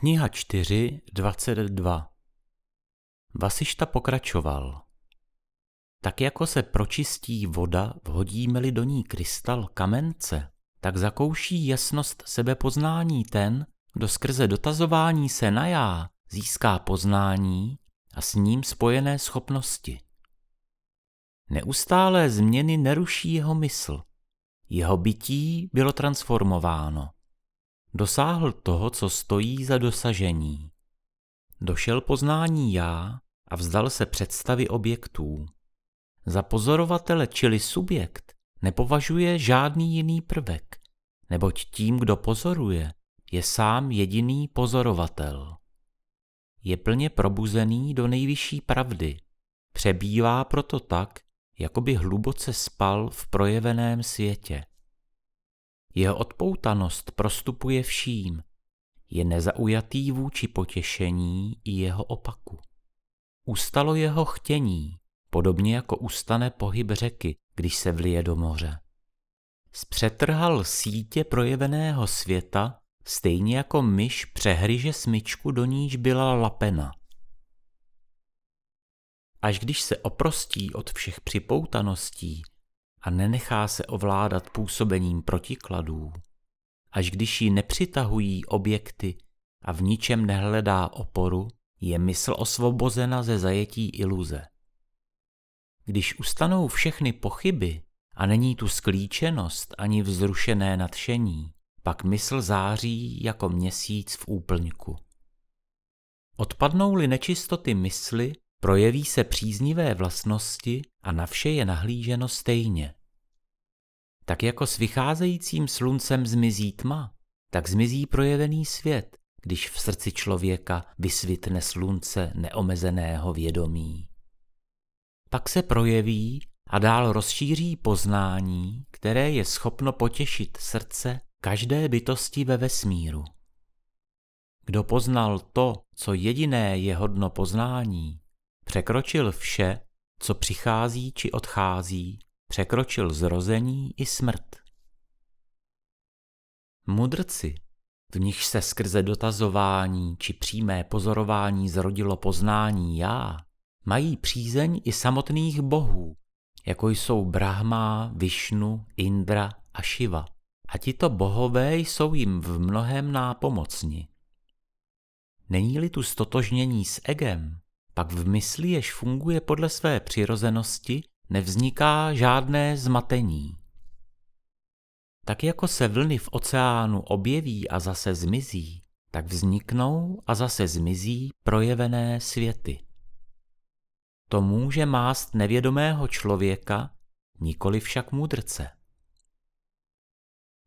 Kniha 4, 22 Vasišta pokračoval. Tak jako se pročistí voda, vhodíme-li do ní krystal kamence, tak zakouší jasnost sebepoznání ten, kdo skrze dotazování se na já získá poznání a s ním spojené schopnosti. Neustálé změny neruší jeho mysl. Jeho bytí bylo transformováno. Dosáhl toho, co stojí za dosažení. Došel poznání já a vzdal se představy objektů. Za pozorovatele, čili subjekt, nepovažuje žádný jiný prvek, neboť tím, kdo pozoruje, je sám jediný pozorovatel. Je plně probuzený do nejvyšší pravdy, přebývá proto tak, jako by hluboce spal v projeveném světě. Jeho odpoutanost prostupuje vším, je nezaujatý vůči potěšení i jeho opaku. Ustalo jeho chtění, podobně jako ustane pohyb řeky, když se vlije do moře. Zpřetrhal sítě projeveného světa, stejně jako myš přehryže smyčku, do níž byla lapena. Až když se oprostí od všech připoutaností a nenechá se ovládat působením protikladů, až když ji nepřitahují objekty a v ničem nehledá oporu, je mysl osvobozena ze zajetí iluze. Když ustanou všechny pochyby a není tu sklíčenost ani vzrušené nadšení, pak mysl září jako měsíc v úplňku. Odpadnou-li nečistoty mysli, projeví se příznivé vlastnosti a na vše je nahlíženo stejně. Tak jako s vycházejícím sluncem zmizí tma, tak zmizí projevený svět, když v srdci člověka vysvitne slunce neomezeného vědomí. Pak se projeví a dál rozšíří poznání, které je schopno potěšit srdce každé bytosti ve vesmíru. Kdo poznal to, co jediné je hodno poznání, překročil vše, co přichází či odchází, překročil zrození i smrt. Mudrci, v nich se skrze dotazování či přímé pozorování zrodilo poznání já, mají přízeň i samotných bohů, jako jsou Brahma, Višnu, Indra a Shiva. A tito bohové jsou jim v mnohem nápomocni. Není-li tu stotožnění s egem, pak v mysli, jež funguje podle své přirozenosti, nevzniká žádné zmatení. Tak jako se vlny v oceánu objeví a zase zmizí, tak vzniknou a zase zmizí projevené světy. To může mást nevědomého člověka, nikoli však mudrce.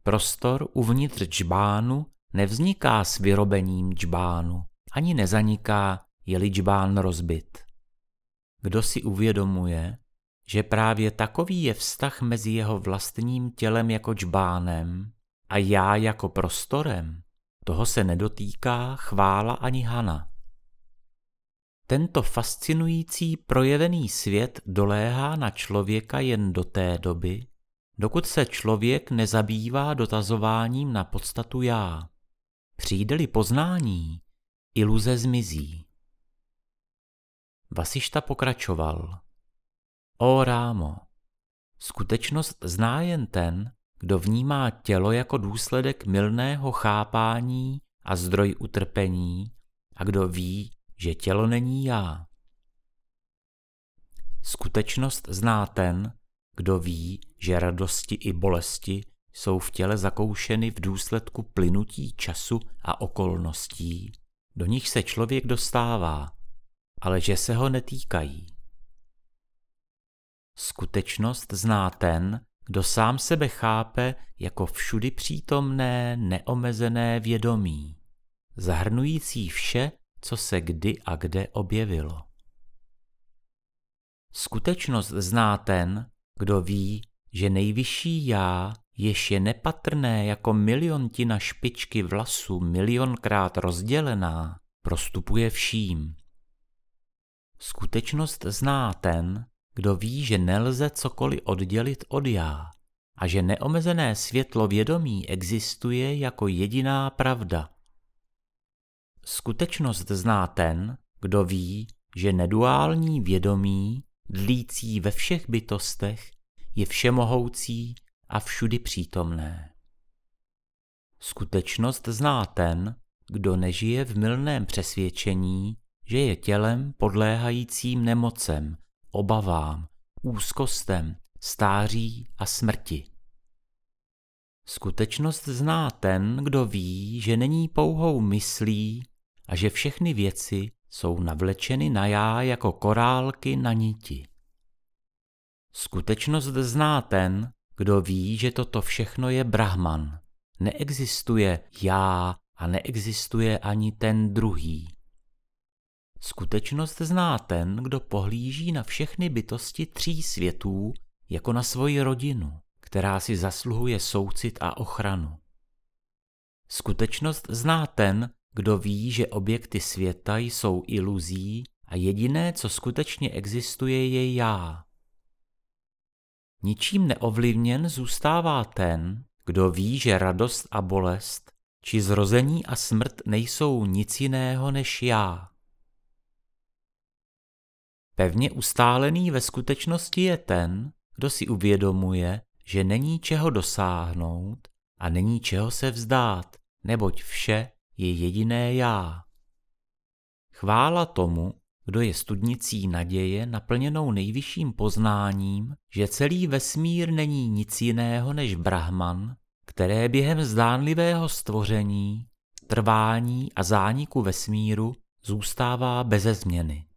Prostor uvnitř džbánu nevzniká s vyrobením džbánu, ani nezaniká, je-li džbán rozbit. Kdo si uvědomuje, že právě takový je vztah mezi jeho vlastním tělem jako džbánem a já jako prostorem, toho se nedotýká chvála ani hana. Tento fascinující projevený svět doléhá na člověka jen do té doby, dokud se člověk nezabývá dotazováním na podstatu já. Přijde-li poznání, iluze zmizí. Vasišta pokračoval. O rámo, skutečnost zná jen ten, kdo vnímá tělo jako důsledek milného chápání a zdroj utrpení a kdo ví, že tělo není já. Skutečnost zná ten, kdo ví, že radosti i bolesti jsou v těle zakoušeny v důsledku plynutí času a okolností, do nich se člověk dostává, ale že se ho netýkají. Skutečnost zná ten, kdo sám sebe chápe jako všudy přítomné neomezené vědomí, zahrnující vše, co se kdy a kde objevilo. Skutečnost zná ten, kdo ví, že nejvyšší já, jež je nepatrné jako miliontina špičky vlasu milionkrát rozdělená, prostupuje vším. Skutečnost zná ten, kdo ví, že nelze cokoliv oddělit od já a že neomezené světlo vědomí existuje jako jediná pravda. Skutečnost zná ten, kdo ví, že neduální vědomí, dlící ve všech bytostech, je všemohoucí a všudy přítomné. Skutečnost zná ten, kdo nežije v milném přesvědčení, že je tělem podléhajícím nemocem, obavám, úzkostem, stáří a smrti. Skutečnost zná ten, kdo ví, že není pouhou myslí a že všechny věci jsou navlečeny na já jako korálky na niti. Skutečnost zná ten, kdo ví, že toto všechno je Brahman. Neexistuje já a neexistuje ani ten druhý. Skutečnost zná ten, kdo pohlíží na všechny bytosti tří světů jako na svoji rodinu, která si zasluhuje soucit a ochranu. Skutečnost zná ten, kdo ví, že objekty světa jsou iluzí a jediné, co skutečně existuje, je já. Ničím neovlivněn zůstává ten, kdo ví, že radost a bolest, či zrození a smrt nejsou nic jiného než já. Pevně ustálený ve skutečnosti je ten, kdo si uvědomuje, že není čeho dosáhnout a není čeho se vzdát, neboť vše je jediné já. Chvála tomu, kdo je studnicí naděje naplněnou nejvyšším poznáním, že celý vesmír není nic jiného než Brahman, které během zdánlivého stvoření, trvání a zániku vesmíru zůstává beze změny.